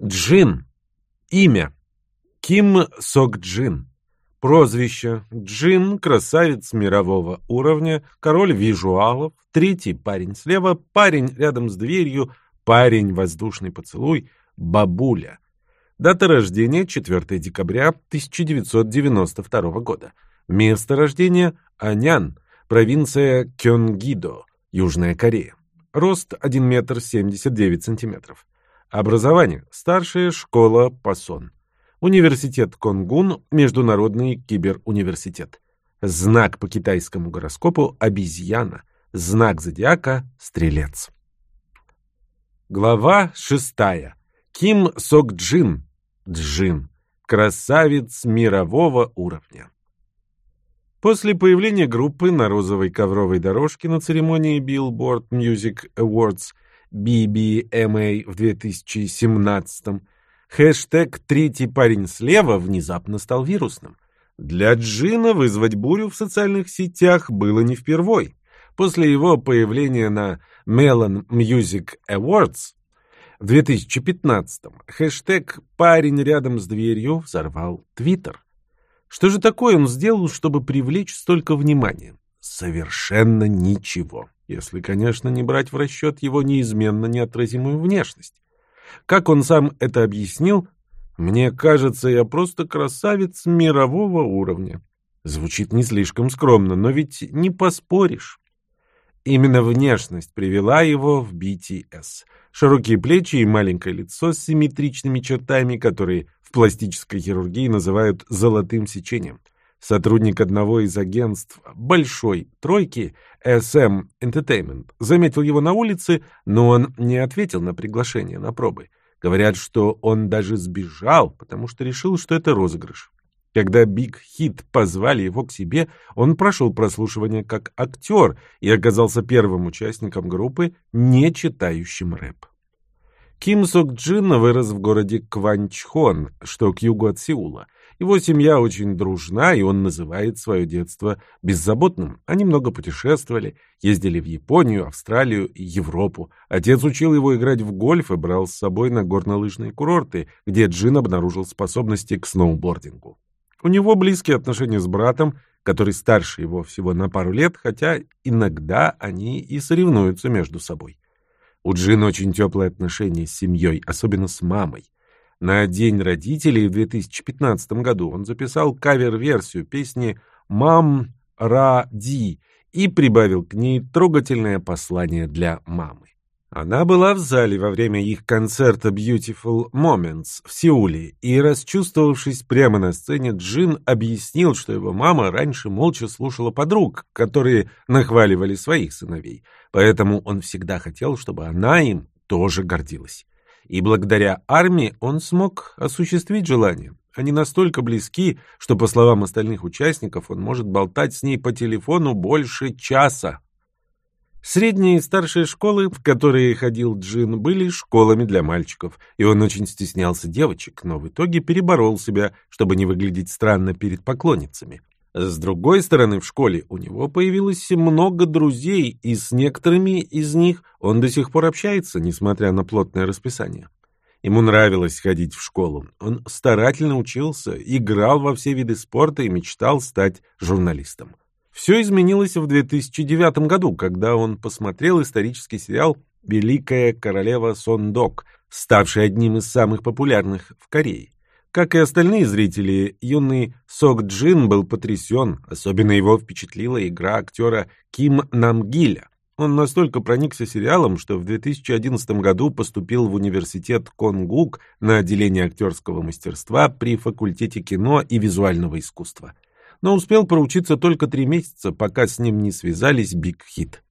Джин. Имя. Ким Сок Джин. Прозвище. Джин – красавец мирового уровня, король визуалов, третий парень слева, парень рядом с дверью, парень воздушный поцелуй, бабуля. Дата рождения 4 декабря 1992 года. Место рождения – Анян, провинция Кёнгидо, Южная Корея. Рост 1 метр 79 сантиметров. Образование. Старшая школа Пасон. Университет Конгун, Международный киберуниверситет. Знак по китайскому гороскопу – обезьяна. Знак зодиака – стрелец. Глава шестая. Ким Сок Джин. Джин. Красавец мирового уровня. После появления группы на розовой ковровой дорожке на церемонии Billboard Music Awards BBMA в 2017 Хэштег «Третий парень слева» внезапно стал вирусным. Для Джина вызвать бурю в социальных сетях было не впервой. После его появления на Melon Music Awards в 2015-м хэштег «Парень рядом с дверью» взорвал Твиттер. Что же такое он сделал, чтобы привлечь столько внимания? Совершенно ничего, если, конечно, не брать в расчет его неизменно неотразимую внешность. Как он сам это объяснил, «Мне кажется, я просто красавец мирового уровня». Звучит не слишком скромно, но ведь не поспоришь. Именно внешность привела его в BTS. Широкие плечи и маленькое лицо с симметричными чертами, которые в пластической хирургии называют «золотым сечением». Сотрудник одного из агентств «Большой тройки» SM Entertainment заметил его на улице, но он не ответил на приглашение на пробы. Говорят, что он даже сбежал, потому что решил, что это розыгрыш. Когда Биг Хит позвали его к себе, он прошел прослушивание как актер и оказался первым участником группы, не читающим рэп. Ким Сок Джин вырос в городе Кванчхон, что к югу от Сеула. Его семья очень дружна, и он называет свое детство беззаботным. Они много путешествовали, ездили в Японию, Австралию и Европу. Отец учил его играть в гольф и брал с собой на горнолыжные курорты, где Джин обнаружил способности к сноубордингу. У него близкие отношения с братом, который старше его всего на пару лет, хотя иногда они и соревнуются между собой. У Джин очень теплые отношения с семьей, особенно с мамой. На День родителей в 2015 году он записал кавер-версию песни «Мам Ра Ди» и прибавил к ней трогательное послание для мамы. Она была в зале во время их концерта Beautiful Moments в Сеуле, и, расчувствовавшись прямо на сцене, Джин объяснил, что его мама раньше молча слушала подруг, которые нахваливали своих сыновей, поэтому он всегда хотел, чтобы она им тоже гордилась. И благодаря армии он смог осуществить желание. Они настолько близки, что, по словам остальных участников, он может болтать с ней по телефону больше часа. Средние и старшие школы, в которые ходил Джин, были школами для мальчиков, и он очень стеснялся девочек, но в итоге переборол себя, чтобы не выглядеть странно перед поклонницами. С другой стороны, в школе у него появилось много друзей, и с некоторыми из них он до сих пор общается, несмотря на плотное расписание. Ему нравилось ходить в школу. Он старательно учился, играл во все виды спорта и мечтал стать журналистом. Все изменилось в 2009 году, когда он посмотрел исторический сериал «Великая королева Сондок», ставший одним из самых популярных в Корее. Как и остальные зрители, юный Сок Джин был потрясен, особенно его впечатлила игра актера Ким Намгиля. Он настолько проникся сериалом, что в 2011 году поступил в университет Конгук на отделение актерского мастерства при факультете кино и визуального искусства но успел проучиться только три месяца, пока с ним не связались Биг Хит.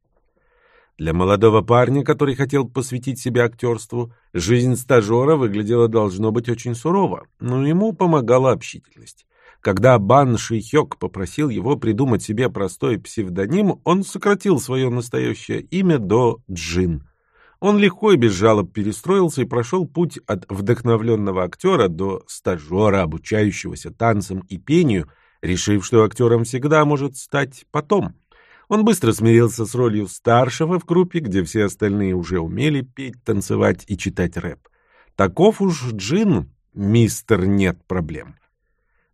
Для молодого парня, который хотел посвятить себя актерству, жизнь стажера выглядела должно быть очень сурово, но ему помогала общительность. Когда Бан Шихёк попросил его придумать себе простой псевдоним, он сократил свое настоящее имя до Джин. Он легко и без жалоб перестроился и прошел путь от вдохновленного актера до стажера, обучающегося танцам и пению – решив, что актером всегда может стать потом. Он быстро смирился с ролью старшего в группе, где все остальные уже умели петь, танцевать и читать рэп. Таков уж Джин, мистер нет проблем.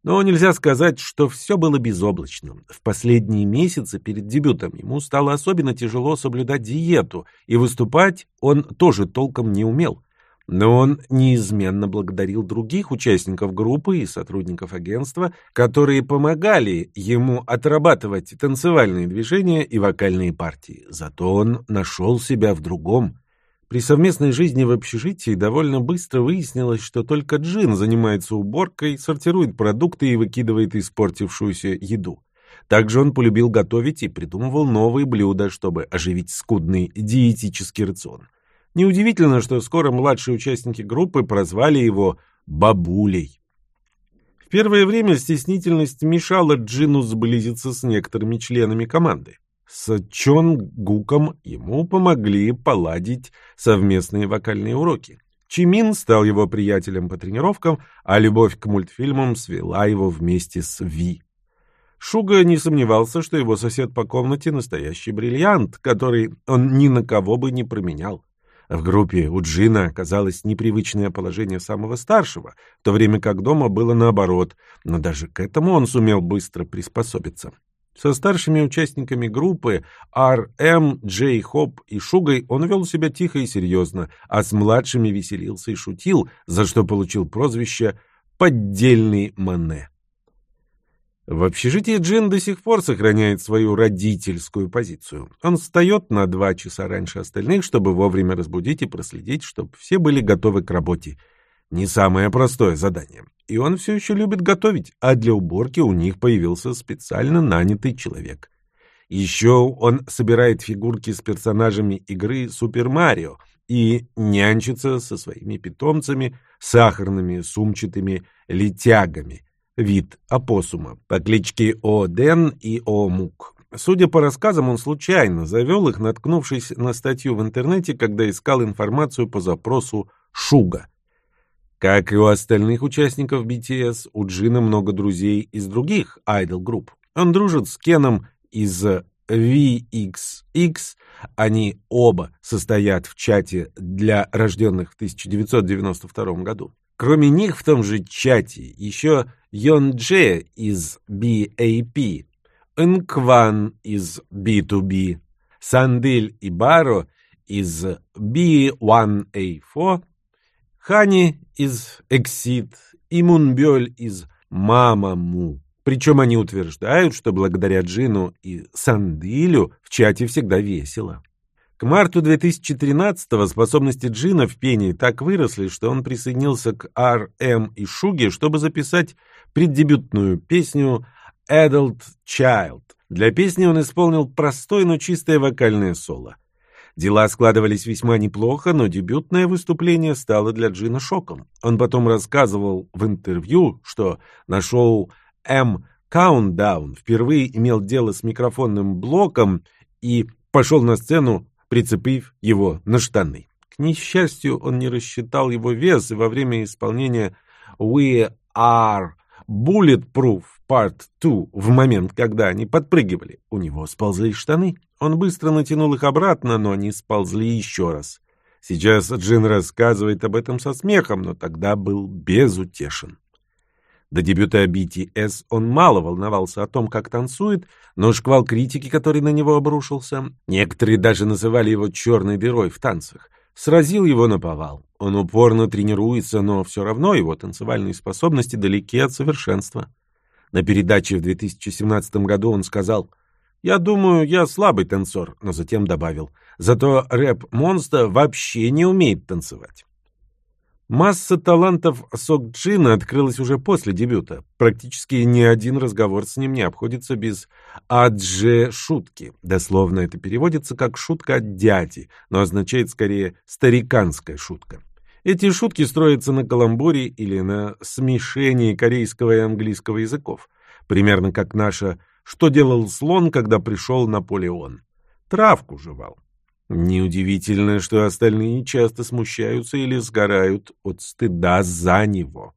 Но нельзя сказать, что все было безоблачным. В последние месяцы перед дебютом ему стало особенно тяжело соблюдать диету, и выступать он тоже толком не умел. Но он неизменно благодарил других участников группы и сотрудников агентства, которые помогали ему отрабатывать танцевальные движения и вокальные партии. Зато он нашел себя в другом. При совместной жизни в общежитии довольно быстро выяснилось, что только Джин занимается уборкой, сортирует продукты и выкидывает испортившуюся еду. Также он полюбил готовить и придумывал новые блюда, чтобы оживить скудный диетический рацион. Неудивительно, что скоро младшие участники группы прозвали его «бабулей». В первое время стеснительность мешала Джину сблизиться с некоторыми членами команды. С Чон Гуком ему помогли поладить совместные вокальные уроки. Чимин стал его приятелем по тренировкам, а любовь к мультфильмам свела его вместе с Ви. Шуга не сомневался, что его сосед по комнате настоящий бриллиант, который он ни на кого бы не променял. В группе у Джина оказалось непривычное положение самого старшего, в то время как дома было наоборот, но даже к этому он сумел быстро приспособиться. Со старшими участниками группы Р, М, Джей, Хоп и Шугой он вел себя тихо и серьезно, а с младшими веселился и шутил, за что получил прозвище «поддельный Мане». В общежитии Джин до сих пор сохраняет свою родительскую позицию. Он встает на два часа раньше остальных, чтобы вовремя разбудить и проследить, чтобы все были готовы к работе. Не самое простое задание. И он все еще любит готовить, а для уборки у них появился специально нанятый человек. Еще он собирает фигурки с персонажами игры Супер Марио и нянчится со своими питомцами, сахарными сумчатыми летягами, вид опоссума по кличке Оден и Омук. Судя по рассказам, он случайно завел их, наткнувшись на статью в интернете, когда искал информацию по запросу «Шуга». Как и у остальных участников BTS, у Джина много друзей из других айдол-групп. Он дружит с Кеном из VIXX, они оба состоят в чате для рожденных в 1992 году. Кроме них в том же чате еще Йон Дже из BAP, Ынкван из BTOB, Сандель и Баро из B1A4, Хани из Exit и Мунбёль из Мамаму. Причем они утверждают, что благодаря Джину и Сандилю в чате всегда весело. К марту 2013-го способности Джина в пении так выросли, что он присоединился к R.M. и Шуге, чтобы записать преддебютную песню «Adult Child». Для песни он исполнил простое, но чистое вокальное соло. Дела складывались весьма неплохо, но дебютное выступление стало для Джина шоком. Он потом рассказывал в интервью, что на шоу «М Countdown» впервые имел дело с микрофонным блоком и пошел на сцену прицепив его на штаны. К несчастью, он не рассчитал его вес, и во время исполнения «We are Bulletproof Part 2» в момент, когда они подпрыгивали, у него сползли штаны. Он быстро натянул их обратно, но они сползли еще раз. Сейчас Джин рассказывает об этом со смехом, но тогда был безутешен. До дебюта BTS он мало волновался о том, как танцует, но шквал критики, который на него обрушился, некоторые даже называли его «черной дырой» в танцах, сразил его на повал. Он упорно тренируется, но все равно его танцевальные способности далеки от совершенства. На передаче в 2017 году он сказал «Я думаю, я слабый танцор», но затем добавил «Зато рэп-монстр вообще не умеет танцевать». Масса талантов Сокджина открылась уже после дебюта. Практически ни один разговор с ним не обходится без «адже-шутки». Дословно это переводится как «шутка дяди», но означает скорее «стариканская шутка». Эти шутки строятся на каламбуре или на смешении корейского и английского языков. Примерно как наша «Что делал слон, когда пришел Наполеон?» Травку жевал. Неудивительно, что остальные часто смущаются или сгорают от стыда за него.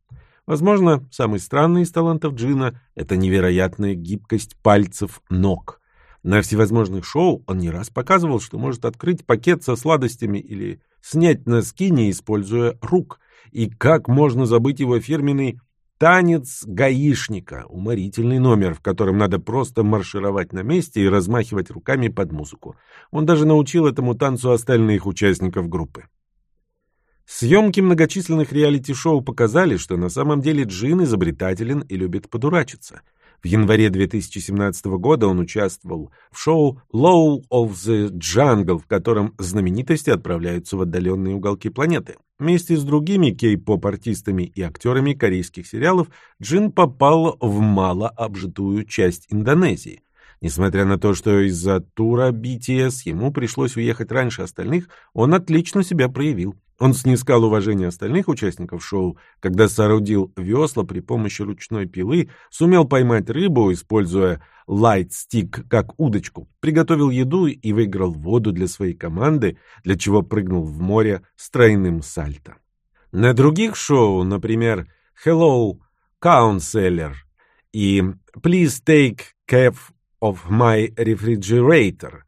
Возможно, самый странный из талантов Джина — это невероятная гибкость пальцев ног. На всевозможных шоу он не раз показывал, что может открыть пакет со сладостями или снять носки, не используя рук. И как можно забыть его фирменный «Танец гаишника» — уморительный номер, в котором надо просто маршировать на месте и размахивать руками под музыку. Он даже научил этому танцу остальных участников группы. Съемки многочисленных реалити-шоу показали, что на самом деле Джин изобретателен и любит подурачиться — в январе 2017 года он участвовал в шоу Law of the Jungle, в котором знаменитости отправляются в отдаленные уголки планеты. Вместе с другими кей-поп-артистами и актерами корейских сериалов Джин попал в малообжитую часть Индонезии. Несмотря на то, что из-за тура BTS ему пришлось уехать раньше остальных, он отлично себя проявил. Он снискал уважение остальных участников шоу, когда соорудил весла при помощи ручной пилы, сумел поймать рыбу, используя лайт-стик как удочку, приготовил еду и выиграл воду для своей команды, для чего прыгнул в море с тройным сальто. На других шоу, например, «Hello, Counselor» и «Please take care of my refrigerator»,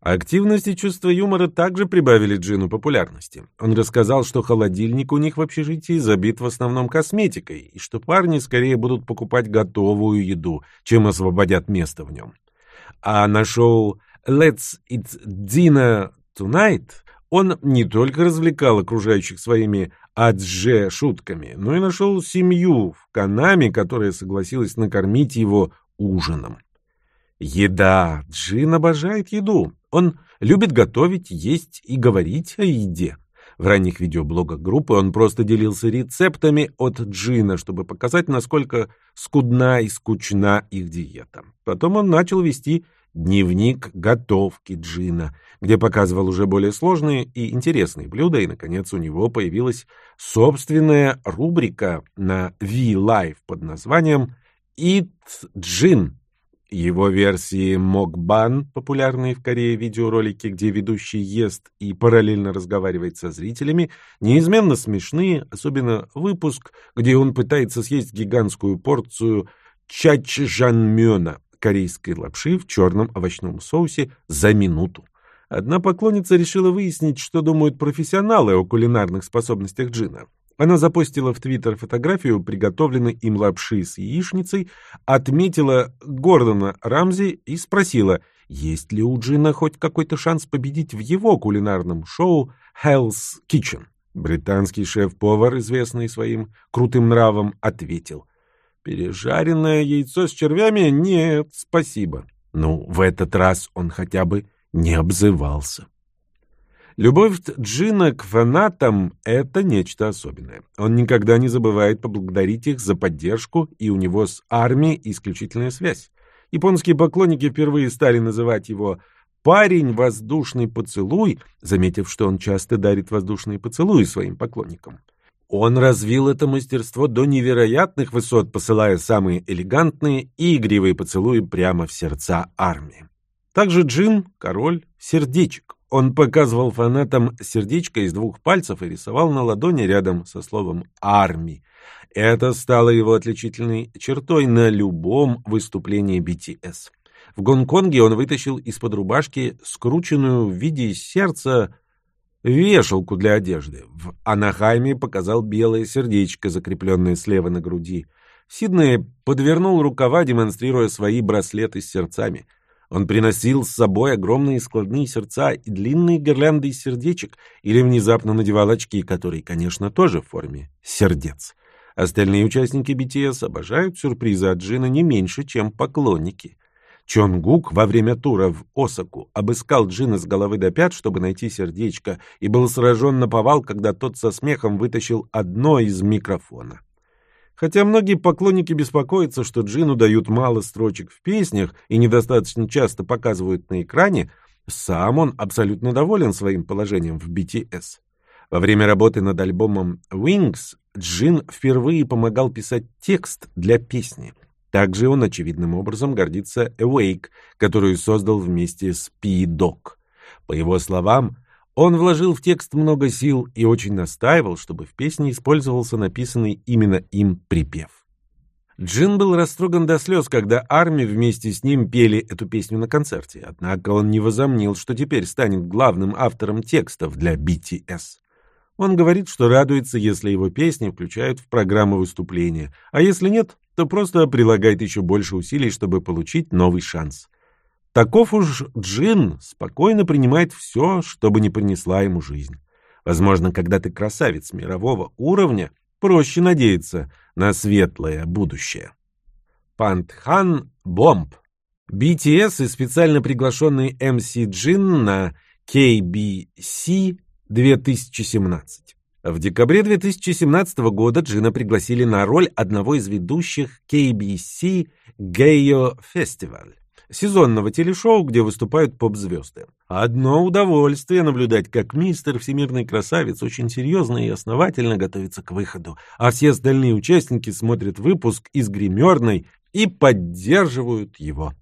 Активность и чувство юмора также прибавили Джину популярности. Он рассказал, что холодильник у них в общежитии забит в основном косметикой, и что парни скорее будут покупать готовую еду, чем освободят место в нем. А на шоу «Let's Eat Dinner Tonight» он не только развлекал окружающих своими адже шутками, но и нашел семью в Канаме, которая согласилась накормить его ужином. Еда. Джин обожает еду. Он любит готовить, есть и говорить о еде. В ранних видеоблогах группы он просто делился рецептами от Джина, чтобы показать, насколько скудна и скучна их диета. Потом он начал вести дневник готовки Джина, где показывал уже более сложные и интересные блюда, и, наконец, у него появилась собственная рубрика на V-Live под названием «Eat Джин», его версии Мокбан, популярные в Корее видеоролики, где ведущий ест и параллельно разговаривает со зрителями, неизменно смешные, особенно выпуск, где он пытается съесть гигантскую порцию чачжанмёна, корейской лапши в черном овощном соусе, за минуту. Одна поклонница решила выяснить, что думают профессионалы о кулинарных способностях Джина. Она запостила в Твиттер фотографию приготовленной им лапши с яичницей, отметила Гордона Рамзи и спросила, есть ли у Джина хоть какой-то шанс победить в его кулинарном шоу Hell's Kitchen. Британский шеф-повар, известный своим крутым нравом, ответил, «Пережаренное яйцо с червями? Нет, спасибо». Ну, в этот раз он хотя бы не обзывался. Любовь Джина к фанатам — это нечто особенное. Он никогда не забывает поблагодарить их за поддержку, и у него с армией исключительная связь. Японские поклонники впервые стали называть его «парень воздушный поцелуй», заметив, что он часто дарит воздушные поцелуи своим поклонникам. Он развил это мастерство до невероятных высот, посылая самые элегантные и игривые поцелуи прямо в сердца армии. Также Джин — король сердечек. Он показывал фанатам сердечко из двух пальцев и рисовал на ладони рядом со словом «Арми». Это стало его отличительной чертой на любом выступлении BTS. В Гонконге он вытащил из-под рубашки скрученную в виде сердца вешалку для одежды. В Анахайме показал белое сердечко, закрепленное слева на груди. В подвернул рукава, демонстрируя свои браслеты с сердцами – он приносил с собой огромные складные сердца и длинные гирлянды из сердечек или внезапно надевал очки, которые, конечно, тоже в форме сердец. Остальные участники BTS обожают сюрпризы от Джина не меньше, чем поклонники. Чон Гук во время тура в Осаку обыскал Джина с головы до пят, чтобы найти сердечко, и был сражен на повал, когда тот со смехом вытащил одно из микрофона. Хотя многие поклонники беспокоятся, что Джину дают мало строчек в песнях и недостаточно часто показывают на экране, сам он абсолютно доволен своим положением в BTS. Во время работы над альбомом Wings Джин впервые помогал писать текст для песни. Также он очевидным образом гордится Awake, которую создал вместе с P-Dog. По его словам, он вложил в текст много сил и очень настаивал, чтобы в песне использовался написанный именно им припев. Джин был растроган до слез, когда армия вместе с ним пели эту песню на концерте, однако он не возомнил, что теперь станет главным автором текстов для BTS. Он говорит, что радуется, если его песни включают в программу выступления, а если нет, то просто прилагает еще больше усилий, чтобы получить новый шанс. Таков уж Джин спокойно принимает все, что бы ни принесла ему жизнь. Возможно, когда ты красавец мирового уровня, проще надеяться на светлое будущее. Пантхан Бомб BTS и специально приглашенный MC Джин на KBC 2017. В декабре 2017 года Джина пригласили на роль одного из ведущих KBC Gayo Festival сезонного телешоу, где выступают поп-звезды. Одно удовольствие наблюдать, как мистер Всемирный Красавец очень серьезно и основательно готовится к выходу, а все остальные участники смотрят выпуск из гримерной и поддерживают его.